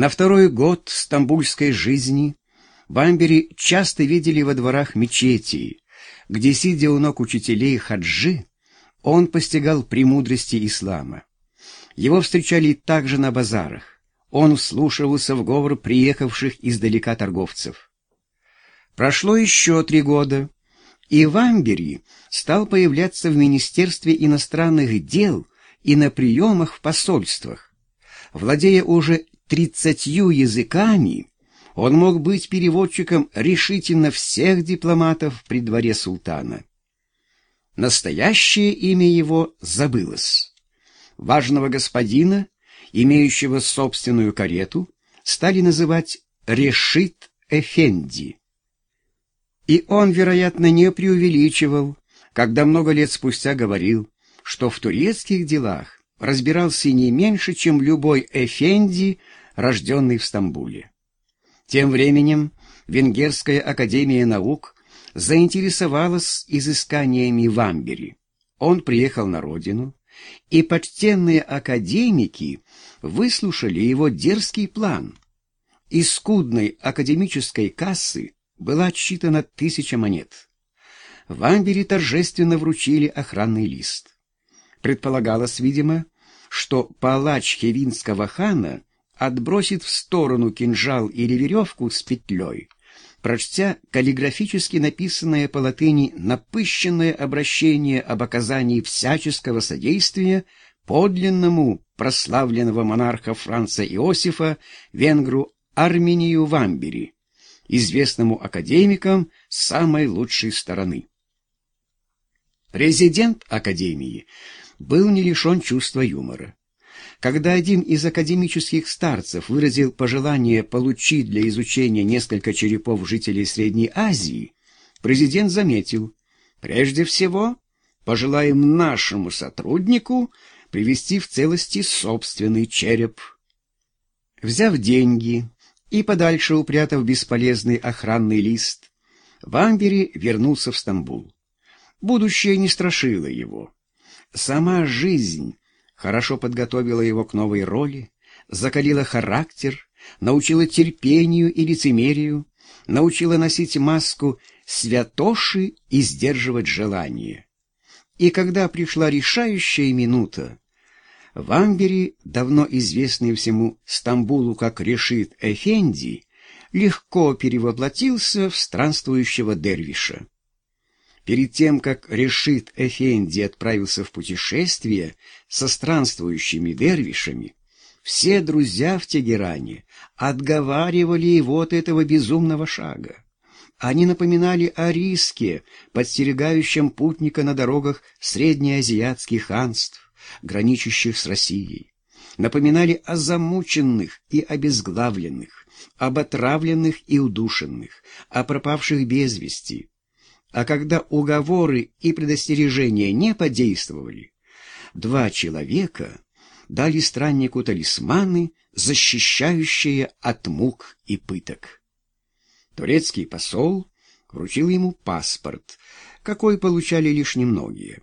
На второй год стамбульской жизни Бамбери часто видели во дворах мечети, где, сидя у ног учителей хаджи, он постигал премудрости ислама. Его встречали также на базарах. Он вслушивался в говор приехавших издалека торговцев. Прошло еще три года, и Вамбери стал появляться в Министерстве иностранных дел и на приемах в посольствах. Владея уже тридцатью языками, он мог быть переводчиком решительно всех дипломатов при дворе султана. Настоящее имя его забылось. Важного господина, имеющего собственную карету, стали называть Решит Эфенди. И он, вероятно, не преувеличивал, когда много лет спустя говорил, что в турецких делах разбирался не меньше, чем любой Эфенди, рожденный в Стамбуле. Тем временем Венгерская академия наук заинтересовалась изысканиями в Амбере. Он приехал на родину, и почтенные академики выслушали его дерзкий план. Из скудной академической кассы была отсчитана тысяча монет. В Амбере торжественно вручили охранный лист. Предполагалось, видимо, что палач хевинского хана отбросит в сторону кинжал или веревку с петлей, прочтя каллиграфически написанное по латыни напыщенное обращение об оказании всяческого содействия подлинному прославленного монарха Франца Иосифа, венгру Армению Вамбери, известному академикам самой лучшей стороны. Президент Академии был не лишен чувства юмора. Когда один из академических старцев выразил пожелание получить для изучения несколько черепов жителей Средней Азии, президент заметил, прежде всего, пожелаем нашему сотруднику привести в целости собственный череп. Взяв деньги и подальше упрятав бесполезный охранный лист, Вамбери вернулся в Стамбул. Будущее не страшило его. Сама жизнь хорошо подготовила его к новой роли, закалила характер, научила терпению и лицемерию, научила носить маску святоши и сдерживать желание. И когда пришла решающая минута, в Амбере, давно известный всему Стамбулу как Решит Эфенди, легко перевоплотился в странствующего дервиша. Перед тем, как решит Эфенди отправился в путешествие со странствующими дервишами, все друзья в Тегеране отговаривали его от этого безумного шага. Они напоминали о риске, подстерегающем путника на дорогах среднеазиатских ханств, граничащих с Россией. Напоминали о замученных и обезглавленных, об отравленных и удушенных, о пропавших без вести, а когда уговоры и предостережения не подействовали, два человека дали страннику талисманы, защищающие от мук и пыток. Турецкий посол вручил ему паспорт, какой получали лишь немногие.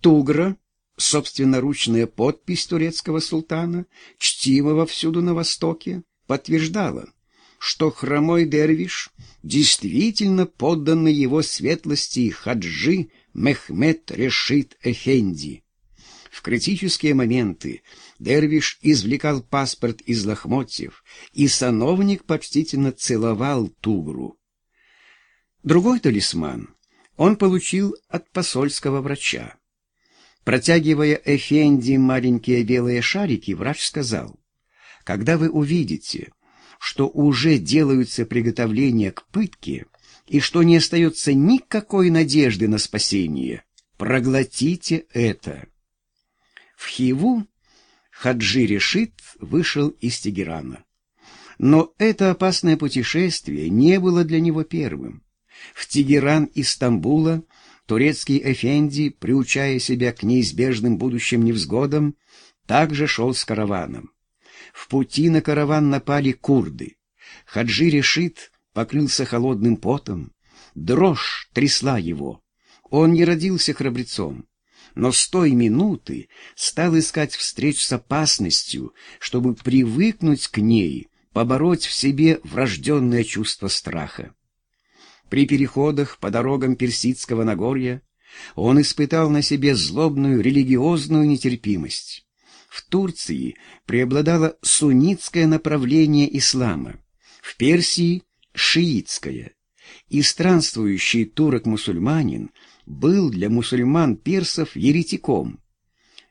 Тугра, собственноручная подпись турецкого султана, чтимого всюду на Востоке, подтверждала, что хромой дервиш действительно подданный его светлости хаджи Мехмед Решит Эфенди. В критические моменты Дервиш извлекал паспорт из лохмотьев, и сановник почтительно целовал Тугру. Другой талисман он получил от посольского врача. Протягивая Эфенди маленькие белые шарики, врач сказал, «Когда вы увидите, что уже делаются приготовления к пытке и что не остается никакой надежды на спасение. Проглотите это. В Хиву Хаджи Решит вышел из Тегерана. Но это опасное путешествие не было для него первым. В Тегеран из Стамбула турецкий Эфенди, приучая себя к неизбежным будущим невзгодам, также шел с караваном. В пути на караван напали курды. Хаджи решит, покрылся холодным потом. Дрожь трясла его. Он не родился храбрецом, но с той минуты стал искать встреч с опасностью, чтобы привыкнуть к ней побороть в себе врожденное чувство страха. При переходах по дорогам Персидского Нагорья он испытал на себе злобную религиозную нетерпимость. В Турции преобладало суннитское направление ислама, в Персии — шиитское, и странствующий турок-мусульманин был для мусульман-персов еретиком.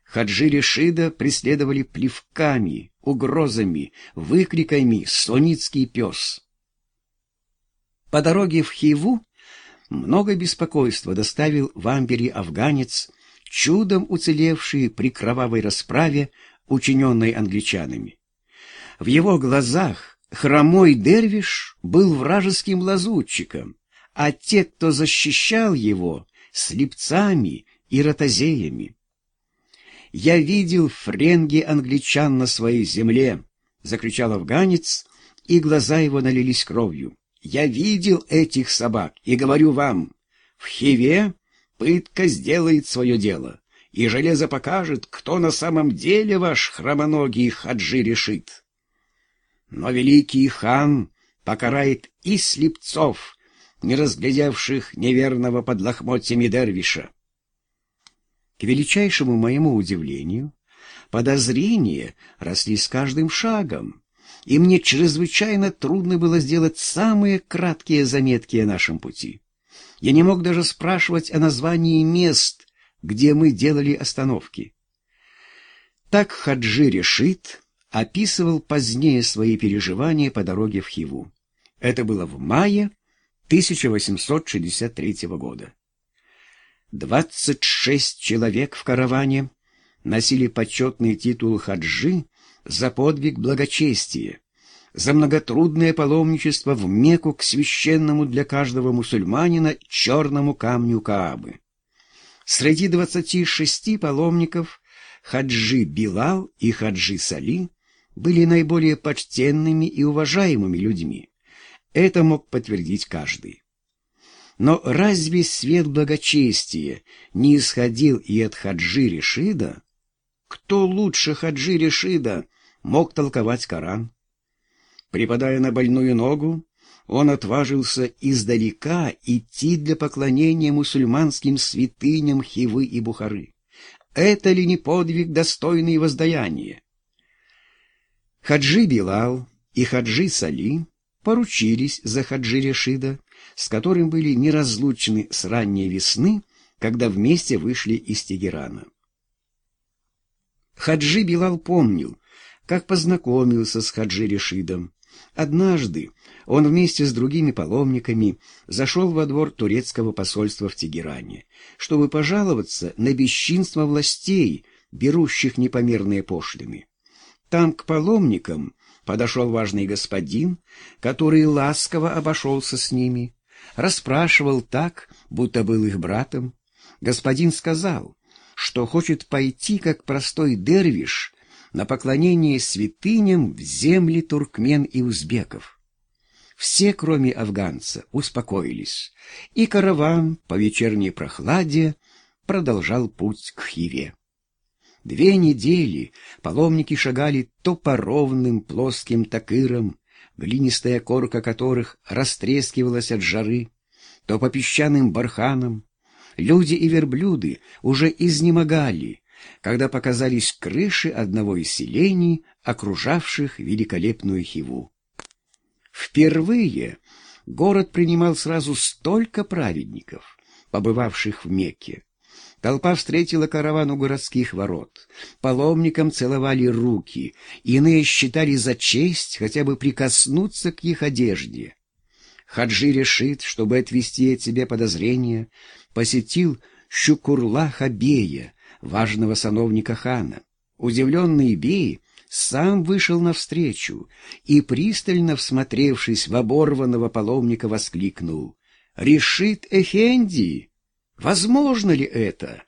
Хаджи Решида преследовали плевками, угрозами, выкриками «Соницкий пес!». По дороге в Хиву много беспокойства доставил в Амбере афганец, чудом уцелевший при кровавой расправе, учиненной англичанами. В его глазах хромой дервиш был вражеским лазутчиком, а те, кто защищал его, слепцами и ротозеями. «Я видел френги англичан на своей земле!» — закричал афганец, и глаза его налились кровью. «Я видел этих собак и говорю вам, в Хиве пытка сделает свое дело, и железо покажет, кто на самом деле ваш хромоногий хаджи решит. Но великий хан покарает и слепцов, не разглядевших неверного под лохмотьями дервиша. К величайшему моему удивлению, подозрения росли с каждым шагом, и мне чрезвычайно трудно было сделать самые краткие заметки о нашем пути. Я не мог даже спрашивать о названии мест, где мы делали остановки. Так Хаджи Решит описывал позднее свои переживания по дороге в Хиву. Это было в мае 1863 года. Двадцать шесть человек в караване носили почетный титул хаджи за подвиг благочестия, за многотрудное паломничество в Мекку к священному для каждого мусульманина черному камню Каабы. Среди двадцати шести паломников хаджи Билал и хаджи Сали были наиболее почтенными и уважаемыми людьми. Это мог подтвердить каждый. Но разве свет благочестия не исходил и от Хаджи Решида? Кто лучше Хаджи Решида мог толковать Коран? Припадая на больную ногу, он отважился издалека идти для поклонения мусульманским святыням Хивы и Бухары. Это ли не подвиг, достойный воздаяния? Хаджи Билал и Хаджи Сали поручились за Хаджи Решида, с которым были неразлучны с ранней весны, когда вместе вышли из Тегерана. Хаджи Билал помнил, как познакомился с Хаджи Решидом. Однажды он вместе с другими паломниками зашел во двор турецкого посольства в Тегеране, чтобы пожаловаться на бесчинство властей, берущих непомерные пошлины. Там к паломникам подошел важный господин, который ласково обошелся с ними, расспрашивал так, будто был их братом. Господин сказал, что хочет пойти, как простой дервиш, на поклонение святыням в земли туркмен и узбеков. Все, кроме афганца, успокоились, и караван по вечерней прохладе продолжал путь к Хиве. Две недели паломники шагали то по ровным плоским такырам, глинистая корка которых растрескивалась от жары, то по песчаным барханам. Люди и верблюды уже изнемогали, когда показались крыши одного из селений, окружавших великолепную Хиву. Впервые город принимал сразу столько праведников, побывавших в Мекке. Толпа встретила караван у городских ворот. Паломникам целовали руки, иные считали за честь хотя бы прикоснуться к их одежде. Хаджи решит, чтобы отвести от себя подозрения, посетил Щукурлаха Бея, важного сановника хана. Удивленный Бей сам вышел навстречу и, пристально всмотревшись в оборванного паломника, воскликнул «Решит Эхенди!» Возможно ли это?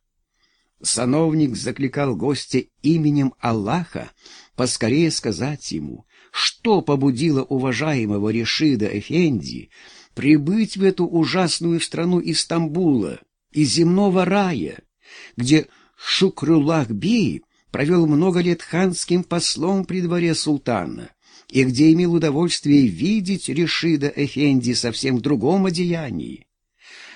Сановник закликал гостя именем Аллаха поскорее сказать ему, что побудило уважаемого Решида Эфенди прибыть в эту ужасную страну из из земного рая, где Шукрулах Бей провел много лет ханским послом при дворе султана, и где имел удовольствие видеть Решида Эфенди совсем в другом одеянии.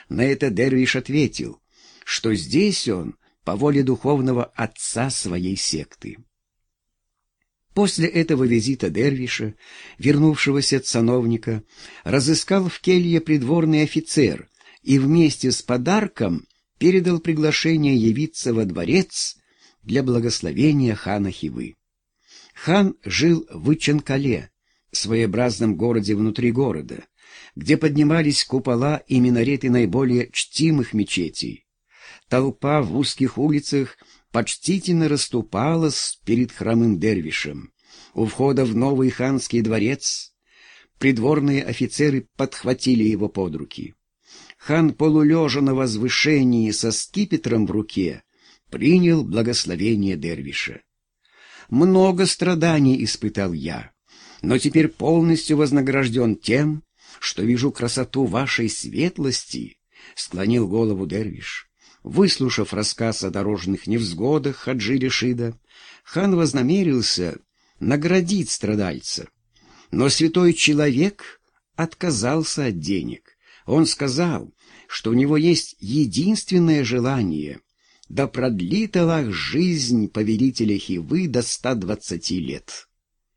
На это Дервиш ответил, что здесь он по воле духовного отца своей секты. После этого визита Дервиша, вернувшегося сановника, разыскал в келье придворный офицер и вместе с подарком передал приглашение явиться во дворец для благословения хана Хивы. Хан жил в Иченкале, своеобразном городе внутри города, где поднимались купола и минареты наиболее чтимых мечетей. Толпа в узких улицах почтительно расступалась перед хромым дервишем. У входа в новый ханский дворец придворные офицеры подхватили его под руки. Хан, полулежа на возвышении со скипетром в руке, принял благословение дервиша. Много страданий испытал я, но теперь полностью вознагражден тем, что вижу красоту вашей светлости, — склонил голову Дервиш. Выслушав рассказ о дорожных невзгодах Хаджи Решида, хан вознамерился наградить страдальца. Но святой человек отказался от денег. Он сказал, что у него есть единственное желание — да продлит Аллах жизнь повелителя Хивы до ста двадцати лет.